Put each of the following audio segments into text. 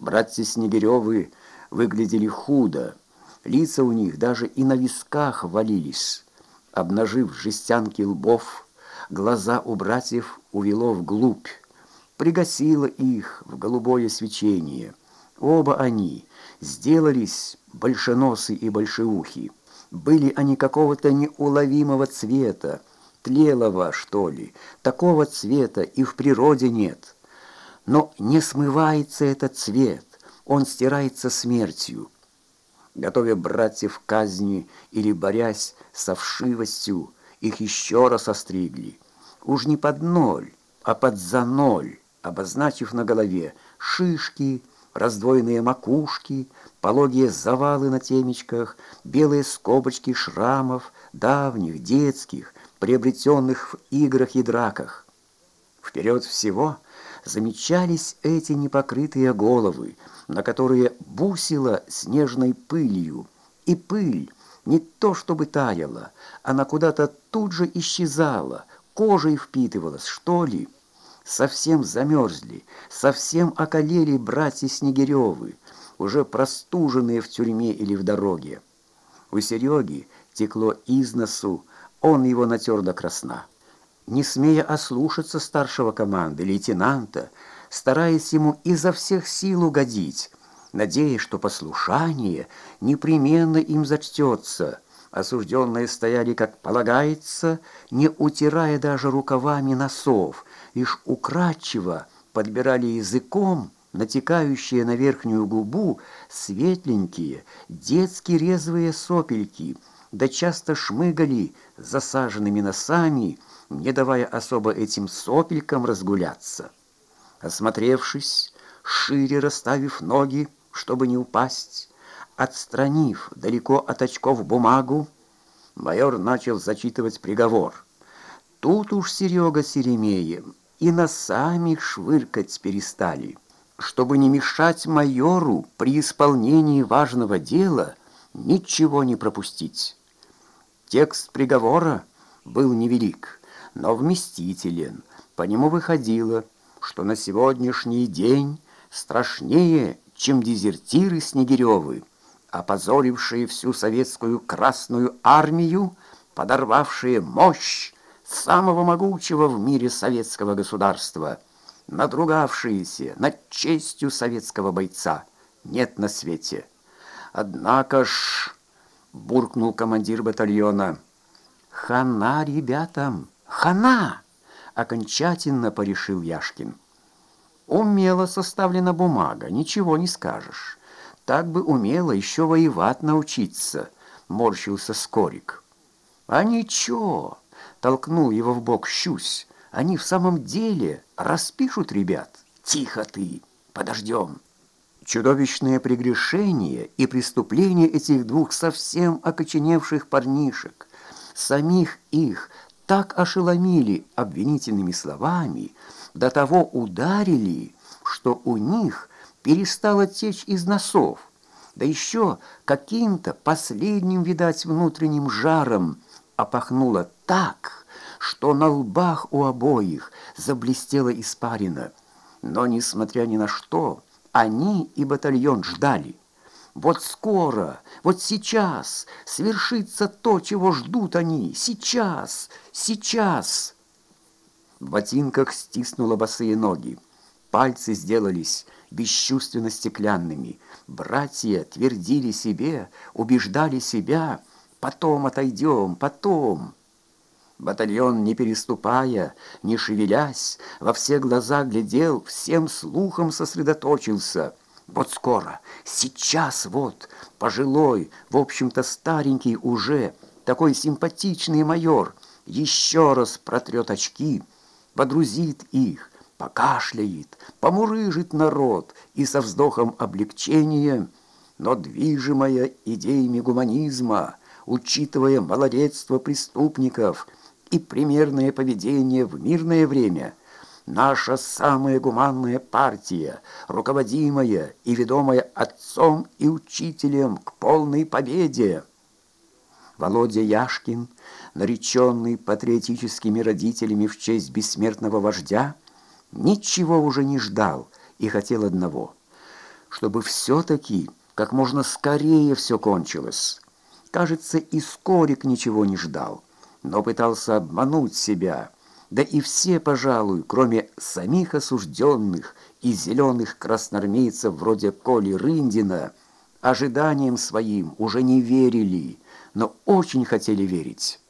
Братья Снегиревы выглядели худо, лица у них даже и на висках валились. Обнажив жестянки лбов, глаза у братьев увело вглубь, пригасило их в голубое свечение. Оба они сделались большеносы и большеухи. Были они какого-то неуловимого цвета, тлелого, что ли. Такого цвета и в природе нет. Но не смывается этот цвет, он стирается смертью. Готовя братьев к казни или борясь со вшивостью, их еще раз остригли. Уж не под ноль, а под за ноль, обозначив на голове шишки, раздвоенные макушки, пологие завалы на темечках, белые скобочки шрамов, давних, детских, приобретенных в играх и драках. Вперед всего замечались эти непокрытые головы, на которые бусила снежной пылью, и пыль не то чтобы таяла, она куда-то тут же исчезала, кожей впитывалась, что ли. Совсем замерзли, совсем околели братья Снегиревы, уже простуженные в тюрьме или в дороге. У Сереги текло из носу, он его натер до красна. Не смея ослушаться старшего команды, лейтенанта, стараясь ему изо всех сил угодить, надеясь, что послушание непременно им зачтется. Осужденные стояли, как полагается, не утирая даже рукавами носов, лишь украдчиво подбирали языком натекающие на верхнюю губу светленькие, детски резвые сопельки, да часто шмыгали засаженными носами, не давая особо этим сопелькам разгуляться. Осмотревшись, шире расставив ноги, чтобы не упасть, отстранив далеко от очков бумагу, майор начал зачитывать приговор. Тут уж Серега с Еремеем и носами швыркать перестали. Чтобы не мешать майору при исполнении важного дела, ничего не пропустить. Текст приговора был невелик, но вместителен. По нему выходило, что на сегодняшний день страшнее, чем дезертиры Снегиревы, опозорившие всю советскую Красную Армию, подорвавшие мощь самого могучего в мире советского государства, надругавшиеся над честью советского бойца, нет на свете. Однако ж, буркнул командир батальона, хана ребятам, хана, окончательно порешил Яшкин. Умело составлена бумага, ничего не скажешь. Так бы умело еще воевать научиться, морщился Скорик. А ничего, толкнул его в бок Щусь. Они в самом деле распишут ребят. Тихо ты, подождем. Чудовищное прегрешение и преступление этих двух совсем окоченевших парнишек, самих их так ошеломили обвинительными словами, до того ударили, что у них перестало течь из носов, да еще каким-то последним, видать, внутренним жаром опахнуло так, что на лбах у обоих заблестела испарина. Но, несмотря ни на что, они и батальон ждали. Вот скоро, вот сейчас свершится то, чего ждут они. Сейчас, сейчас. В ботинках стиснуло босые ноги. Пальцы сделались бесчувственно стеклянными. Братья твердили себе, убеждали себя — Потом отойдем, потом. Батальон, не переступая, не шевелясь, во все глаза глядел, всем слухом сосредоточился. Вот скоро, сейчас вот, пожилой, в общем-то старенький уже, такой симпатичный майор, еще раз протрет очки, подрузит их, покашляет, помурыжит народ и со вздохом облегчения, но движимая идеями гуманизма, учитывая малолетство преступников и примерное поведение в мирное время, наша самая гуманная партия, руководимая и ведомая отцом и учителем к полной победе. Володя Яшкин, нареченный патриотическими родителями в честь бессмертного вождя, ничего уже не ждал и хотел одного — чтобы все-таки как можно скорее все кончилось. Кажется, и Скорик ничего не ждал, но пытался обмануть себя. Да и все, пожалуй, кроме самих осужденных и зеленых красноармейцев вроде Коли Рындина, ожиданиям своим уже не верили, но очень хотели верить.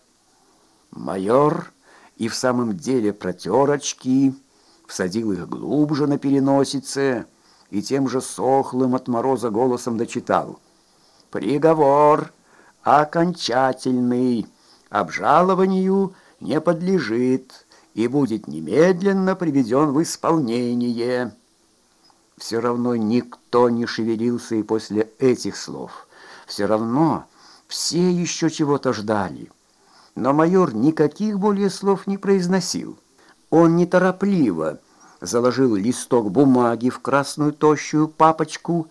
Майор и в самом деле протер очки, всадил их глубже на переносице и тем же сохлым от мороза голосом дочитал. «Приговор окончательный, обжалованию не подлежит и будет немедленно приведен в исполнение». Все равно никто не шевелился и после этих слов. Все равно все еще чего-то ждали. Но майор никаких более слов не произносил. Он неторопливо заложил листок бумаги в красную тощую папочку,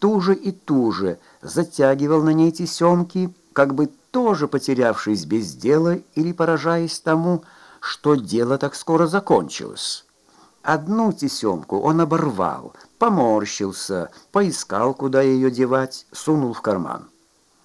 туже и туже затягивал на ней тесемки, как бы тоже потерявшись без дела или поражаясь тому, что дело так скоро закончилось. Одну тесемку он оборвал, поморщился, поискал, куда ее девать, сунул в карман.